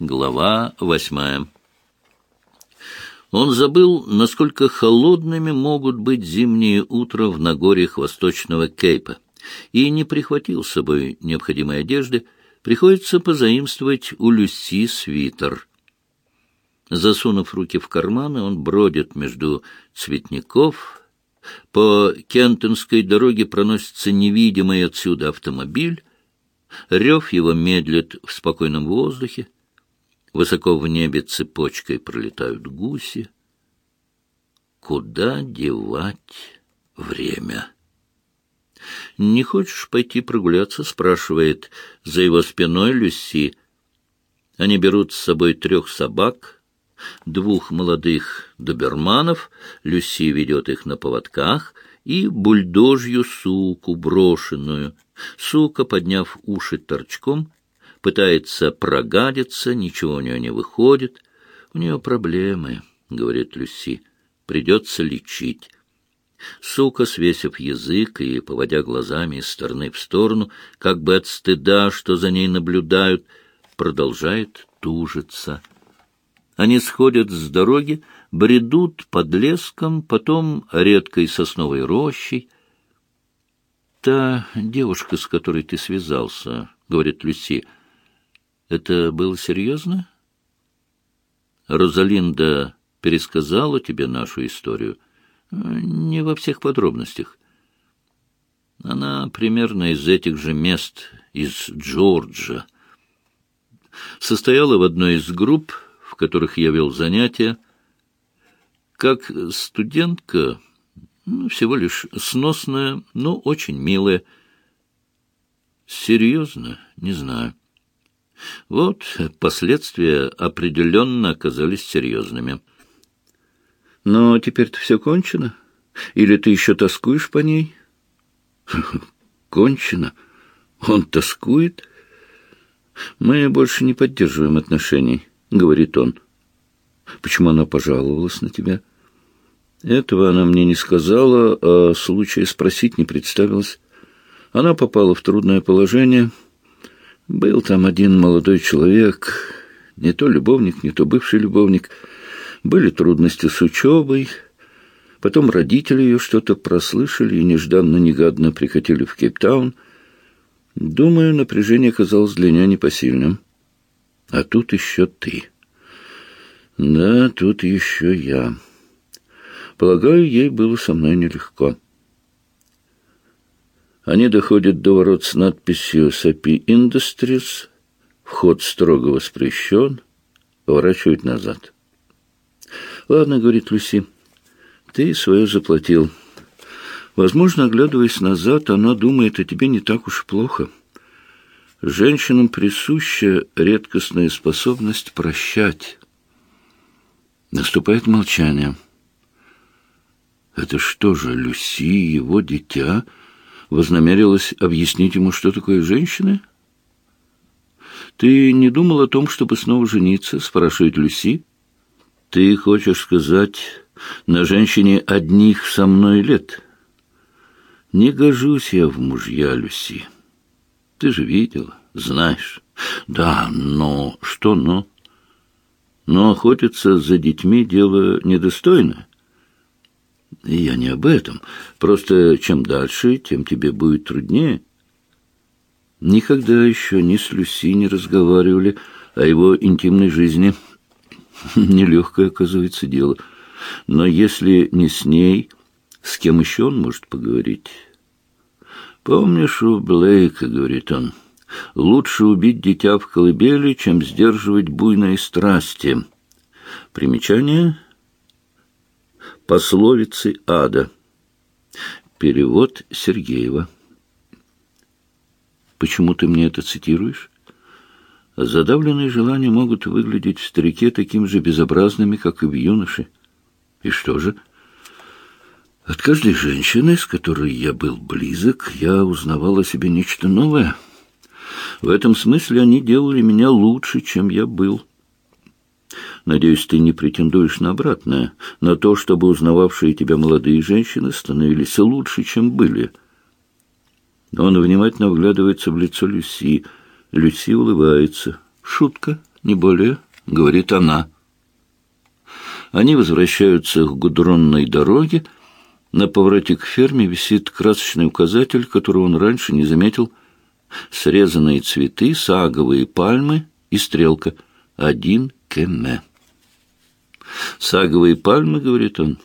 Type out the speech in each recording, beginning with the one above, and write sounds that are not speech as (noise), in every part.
Глава восьмая Он забыл, насколько холодными могут быть зимние утра в Нагорьях Восточного Кейпа, и не прихватил с собой необходимой одежды, приходится позаимствовать у Люси свитер. Засунув руки в карманы, он бродит между цветников. По Кентонской дороге проносится невидимый отсюда автомобиль. Рев его медлит в спокойном воздухе. Высоко в небе цепочкой пролетают гуси. Куда девать время? «Не хочешь пойти прогуляться?» — спрашивает за его спиной Люси. Они берут с собой трех собак, двух молодых доберманов, Люси ведет их на поводках, и бульдожью суку брошенную. Сука, подняв уши торчком, пытается прогадиться, ничего у нее не выходит. У нее проблемы, — говорит Люси, — придется лечить. Сука, свесив язык и поводя глазами из стороны в сторону, как бы от стыда, что за ней наблюдают, продолжает тужиться. Они сходят с дороги, бредут под леском, потом редкой сосновой рощей. «Та девушка, с которой ты связался, — говорит Люси, — это было серьезно? Розалинда пересказала тебе нашу историю? Не во всех подробностях. Она примерно из этих же мест, из Джорджа. Состояла в одной из групп, в которых я вел занятия. Как студентка, ну, всего лишь сносная, но очень милая. Серьезно? Не знаю. Вот последствия определенно оказались серьезными. Но теперь-то все кончено? Или ты еще тоскуешь по ней? (laughs) Кончено. Он тоскует? Мы больше не поддерживаем отношений, говорит он. Почему она пожаловалась на тебя? Этого она мне не сказала, а случая спросить не представилась. Она попала в трудное положение — был там один молодой человек, не то любовник, не то бывший любовник. Были трудности с учебой. Потом родители ее что-то прослышали и нежданно-негадно прикатили в Кейптаун. Думаю, напряжение казалось для нее непосильным. А тут еще ты. Да, тут еще я. Полагаю, ей было со мной нелегко. Они доходят до ворот с надписью «Сапи Industries», вход строго воспрещен, поворачивают назад. «Ладно», — говорит Люси, — «ты свое заплатил». Возможно, оглядываясь назад, она думает о тебе не так уж плохо. Женщинам присуща редкостная способность прощать. Наступает молчание. Это что же, Люси, его дитя, вознамерилась объяснить ему, что такое женщина? «Ты не думал о том, чтобы снова жениться?» — спрашивает Люси. «Ты хочешь сказать, на женщине одних со мной лет?» «Не гожусь я в мужья, Люси. Ты же видела, знаешь. Да, но... Что но? Но охотиться за детьми — дело недостойное. Я не об этом. Просто чем дальше, тем тебе будет труднее. Никогда еще ни с Люси не разговаривали о его интимной жизни. (laughs) Нелегкое, оказывается, дело. Но если не с ней, с кем еще он может поговорить? «Помнишь у Блейка, — говорит он, — лучше убить дитя в колыбели, чем сдерживать буйные страсти». Примечание — Пословицы ада. Перевод Сергеева. Почему ты мне это цитируешь? Задавленные желания могут выглядеть в старике таким же безобразными, как и в юноше. И что же? От каждой женщины, с которой я был близок, я узнавал о себе нечто новое. В этом смысле они делали меня лучше, чем я был. Надеюсь, ты не претендуешь на обратное, на то, чтобы узнававшие тебя молодые женщины становились лучше, чем были. Он внимательно вглядывается в лицо Люси. Люси улыбается. Шутка, не более», — говорит она. Они возвращаются к гудронной дороге. На повороте к ферме висит красочный указатель, которого он раньше не заметил. Срезанные цветы, саговые пальмы и стрелка. Один кеме. «Саговые пальмы», — говорит он.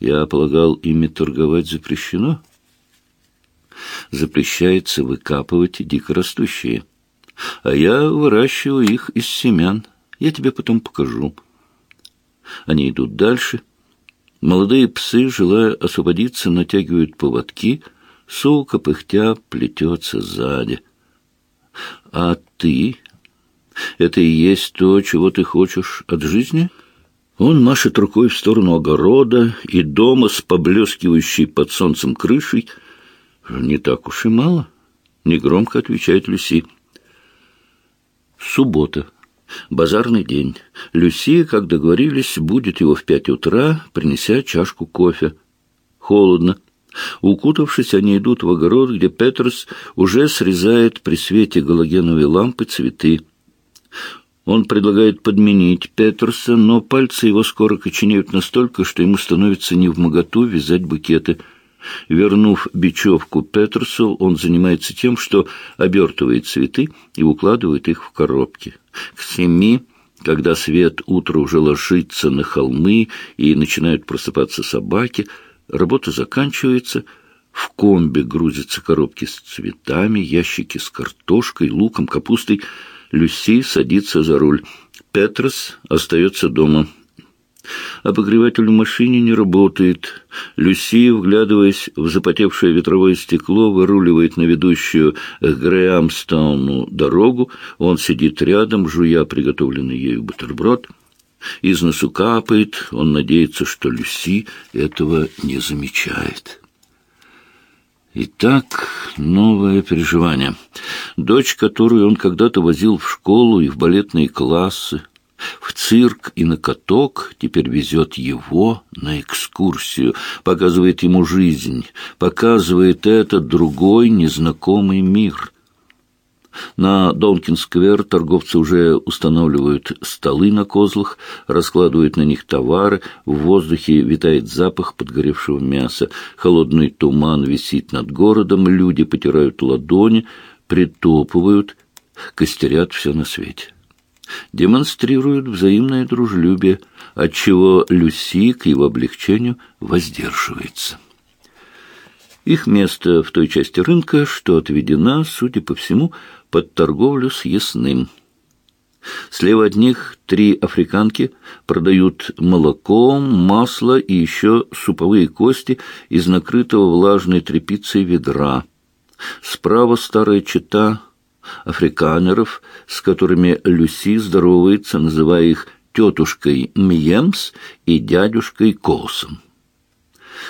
«Я полагал, ими торговать запрещено?» «Запрещается выкапывать дикорастущие, а я выращиваю их из семян. Я тебе потом покажу». Они идут дальше. Молодые псы, желая освободиться, натягивают поводки. Сука, пыхтя, плетется сзади. «А ты? Это и есть то, чего ты хочешь от жизни?» Он машет рукой в сторону огорода и дома с поблескивающей под солнцем крышей. «Не так уж и мало», — негромко отвечает Люси. Суббота. Базарный день. Люси, как договорились, будет его в пять утра, принеся чашку кофе. Холодно. Укутавшись, они идут в огород, где Петерс уже срезает при свете галогеновой лампы цветы. Он предлагает подменить Петерса, но пальцы его скоро коченеют настолько, что ему становится невмоготу вязать букеты — Вернув бечевку Петерсу, он занимается тем, что обертывает цветы и укладывает их в коробки. К семи, когда свет утра уже ложится на холмы и начинают просыпаться собаки, работа заканчивается, в комбе грузятся коробки с цветами, ящики с картошкой, луком, капустой. Люси садится за руль. Петрос остается дома. Обогреватель в машине не работает. Люси, вглядываясь в запотевшее ветровое стекло, выруливает на ведущую к дорогу. Он сидит рядом, жуя приготовленный ею бутерброд. Из носу капает. Он надеется, что Люси этого не замечает. Итак, новое переживание. Дочь, которую он когда-то возил в школу и в балетные классы, в цирк и на каток, теперь везет его на экскурсию, показывает ему жизнь, показывает этот другой незнакомый мир. На Донкин-сквер торговцы уже устанавливают столы на козлах, раскладывают на них товары, в воздухе витает запах подгоревшего мяса, холодный туман висит над городом, люди потирают ладони, притопывают, костерят все на свете демонстрируют взаимное дружелюбие, отчего Люси к его облегчению воздерживается. Их место в той части рынка, что отведена, судя по всему, под торговлю с ясным. Слева от них три африканки продают молоко, масло и еще суповые кости из накрытого влажной тряпицей ведра. Справа старая чита африканеров, с которыми Люси здоровается, называя их тетушкой Мьемс и дядюшкой Косом.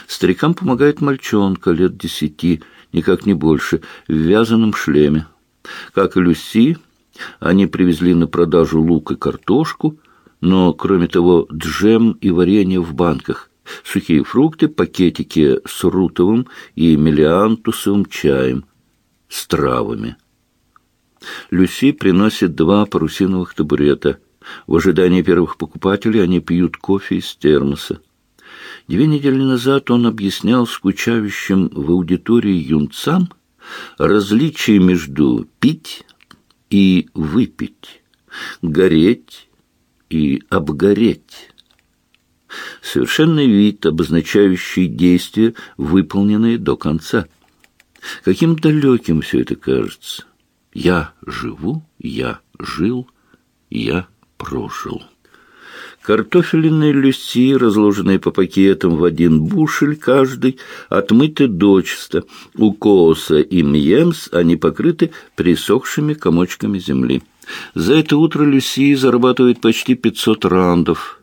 Старикам помогает мальчонка лет десяти, никак не больше, в вязаном шлеме. Как и Люси, они привезли на продажу лук и картошку, но, кроме того, джем и варенье в банках, сухие фрукты, пакетики с рутовым и мелиантусовым чаем, с травами. Люси приносит два парусиновых табурета. В ожидании первых покупателей они пьют кофе из термоса. Две недели назад он объяснял скучающим в аудитории юнцам различие между пить и выпить, гореть и обгореть. Совершенный вид, обозначающий действие, выполненное до конца. Каким далеким все это кажется. Я живу, я жил, я прожил. Картофелины люси, разложенные по пакетам в один бушель каждый, отмыты дочисто. У кооса и мьемс они покрыты присохшими комочками земли. За это утро Люси зарабатывает почти пятьсот рандов.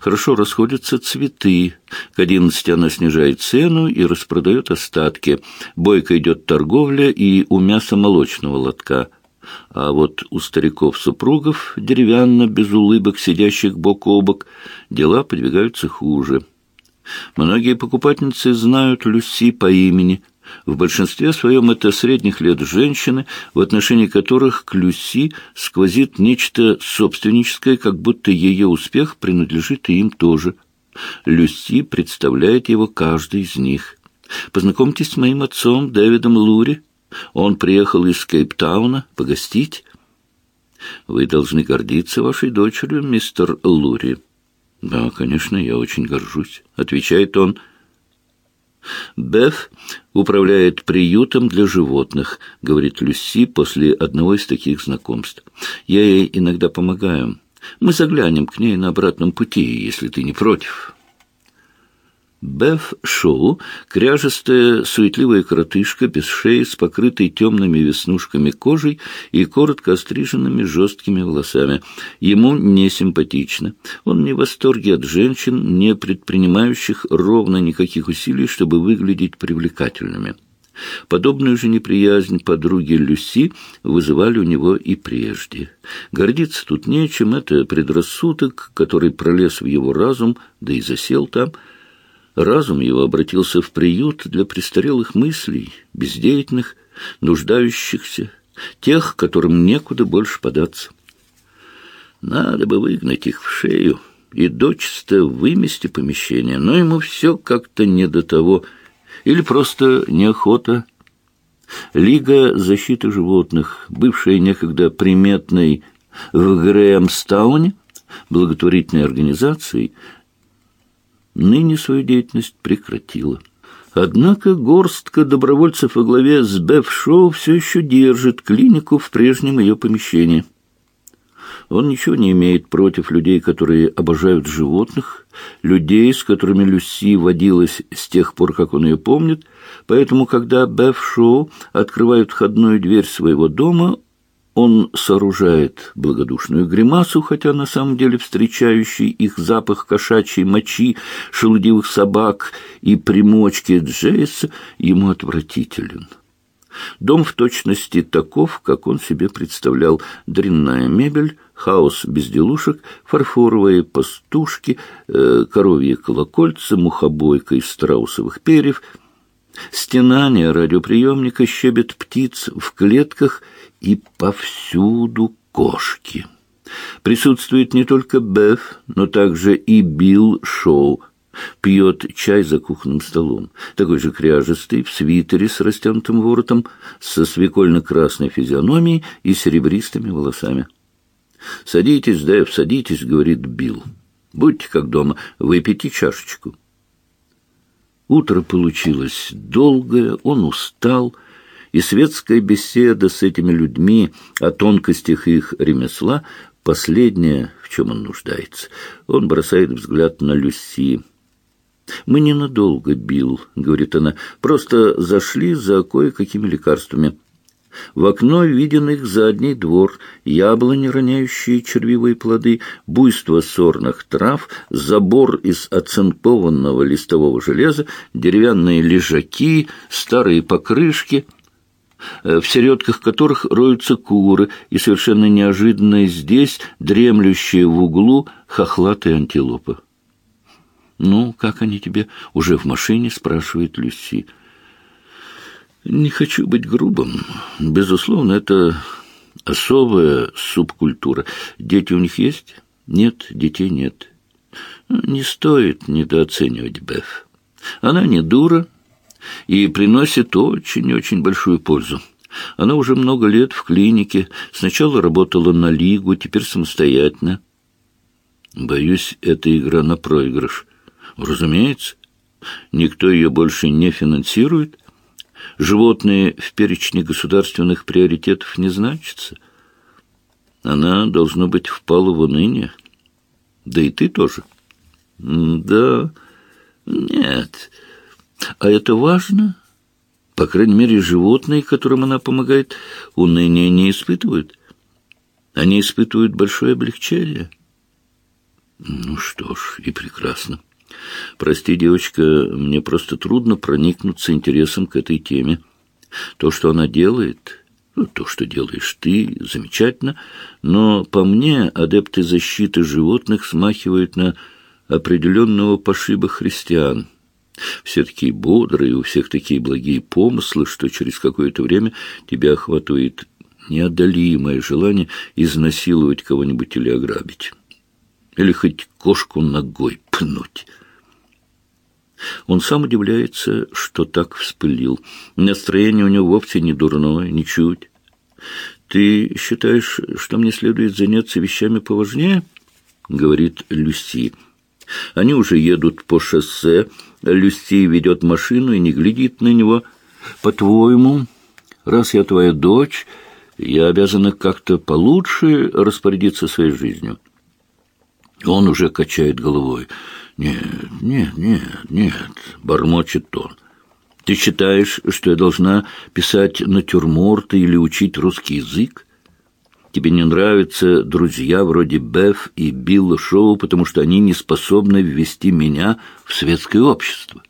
Хорошо расходятся цветы. К одиннадцати она снижает цену и распродает остатки. Бойко идет торговля и у мяса молочного лотка. А вот у стариков-супругов, деревянно, без улыбок, сидящих бок о бок, дела подвигаются хуже. Многие покупательницы знают Люси по имени, В большинстве своем это средних лет женщины, в отношении которых к Люси сквозит нечто собственническое, как будто ее успех принадлежит и им тоже. Люси представляет его каждый из них. Познакомьтесь с моим отцом, Дэвидом Лури. Он приехал из Кейптауна погостить. Вы должны гордиться вашей дочерью, мистер Лури. Да, конечно, я очень горжусь, отвечает он. Беф управляет приютом для животных, говорит Люси после одного из таких знакомств. Я ей иногда помогаю. Мы заглянем к ней на обратном пути, если ты не против. Беф Шоу, кряжестая, суетливая коротышка, без шеи, с покрытой темными веснушками кожей и коротко остриженными жесткими волосами. Ему не симпатично. Он не в восторге от женщин, не предпринимающих ровно никаких усилий, чтобы выглядеть привлекательными. Подобную же неприязнь подруги Люси вызывали у него и прежде. Гордиться тут нечем, это предрассудок, который пролез в его разум, да и засел там – Разум его обратился в приют для престарелых мыслей, бездеятельных, нуждающихся, тех, которым некуда больше податься. Надо бы выгнать их в шею и дочисто вымести помещение, но ему все как-то не до того, или просто неохота. Лига защиты животных, бывшая некогда приметной в Грээмстауне, благотворительной организацией, ныне свою деятельность прекратила. Однако горстка добровольцев во главе с Беф Шоу все еще держит клинику в прежнем ее помещении. Он ничего не имеет против людей, которые обожают животных, людей, с которыми Люси водилась с тех пор, как он ее помнит, поэтому, когда Беф Шоу открывает входную дверь своего дома, он сооружает благодушную гримасу, хотя на самом деле встречающий их запах кошачьей мочи, шелудивых собак и примочки Джейса ему отвратителен. Дом в точности таков, как он себе представлял. Дрянная мебель, хаос безделушек, фарфоровые пастушки, э, коровьи колокольца, мухобойка из страусовых перьев, стенание радиоприемника, щебет птиц в клетках — и повсюду кошки. Присутствует не только Беф, но также и Билл Шоу, пьет чай за кухонным столом, такой же кряжестый, в свитере с растянутым воротом, со свекольно-красной физиономией и серебристыми волосами. «Садитесь, Дэв, садитесь», — говорит Билл. «Будьте как дома, выпейте чашечку». Утро получилось долгое, он устал, — и светская беседа с этими людьми о тонкостях их ремесла — последнее, в чем он нуждается. Он бросает взгляд на Люси. «Мы ненадолго, Билл», — говорит она, — «просто зашли за кое-какими лекарствами». В окно виден их задний двор, яблони, роняющие червивые плоды, буйство сорных трав, забор из оцинкованного листового железа, деревянные лежаки, старые покрышки — Э, в середках которых роются куры, и совершенно неожиданно здесь дремлющие в углу хохлатые антилопы. «Ну, как они тебе?» — уже в машине спрашивает Люси. «Не хочу быть грубым. Безусловно, это особая субкультура. Дети у них есть? Нет, детей нет. Не стоит недооценивать Беф. Она не дура, и приносит очень-очень большую пользу. Она уже много лет в клинике, сначала работала на лигу, теперь самостоятельно. Боюсь, это игра на проигрыш. Разумеется, никто ее больше не финансирует. Животные в перечне государственных приоритетов не значатся. Она, должно быть, впала в уныние. Да и ты тоже. Да, нет, а это важно? По крайней мере, животные, которым она помогает, уныния не испытывают. Они испытывают большое облегчение. Ну что ж, и прекрасно. Прости, девочка, мне просто трудно проникнуться интересом к этой теме. То, что она делает, ну, то, что делаешь ты, замечательно, но по мне адепты защиты животных смахивают на определенного пошиба христиан — Все такие бодрые, у всех такие благие помыслы, что через какое-то время тебя охватывает неодолимое желание изнасиловать кого-нибудь или ограбить. Или хоть кошку ногой пнуть. Он сам удивляется, что так вспылил. Настроение у него вовсе не дурное, ничуть. «Ты считаешь, что мне следует заняться вещами поважнее?» — говорит Люси. Они уже едут по шоссе. Люси ведет машину и не глядит на него. «По-твоему, раз я твоя дочь, я обязана как-то получше распорядиться своей жизнью?» Он уже качает головой. «Нет, нет, нет, нет», — бормочет он. «Ты считаешь, что я должна писать натюрморты или учить русский язык? Тебе не нравятся друзья вроде Беф и Билла Шоу, потому что они не способны ввести меня в светское общество».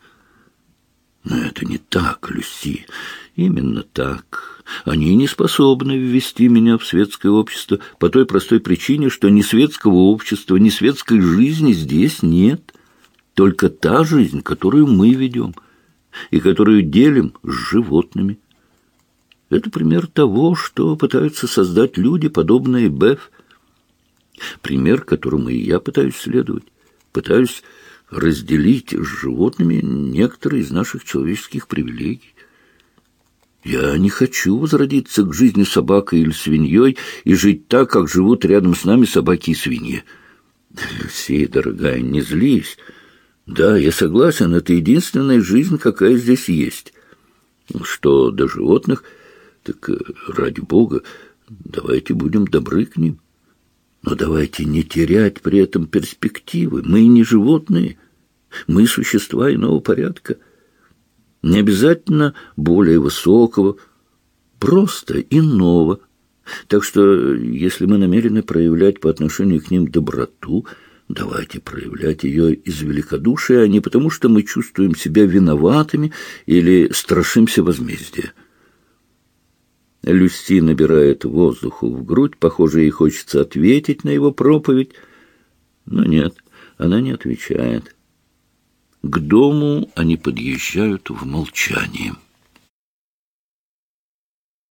Но это не так, Люси. Именно так. Они не способны ввести меня в светское общество по той простой причине, что ни светского общества, ни светской жизни здесь нет. Только та жизнь, которую мы ведем и которую делим с животными. Это пример того, что пытаются создать люди, подобные Беф. Пример, которому и я пытаюсь следовать. Пытаюсь разделить с животными некоторые из наших человеческих привилегий. Я не хочу возродиться к жизни собакой или свиньей и жить так, как живут рядом с нами собаки и свиньи. Люси, дорогая, не злись. Да, я согласен, это единственная жизнь, какая здесь есть. Что до животных, так э, ради бога, давайте будем добры к ним. Но давайте не терять при этом перспективы. Мы не животные, мы существа иного порядка — не обязательно более высокого, просто иного. Так что, если мы намерены проявлять по отношению к ним доброту, давайте проявлять ее из великодушия, а не потому, что мы чувствуем себя виноватыми или страшимся возмездия. Люси набирает воздуху в грудь, похоже, ей хочется ответить на его проповедь, но нет, она не отвечает. К дому они подъезжают в молчании.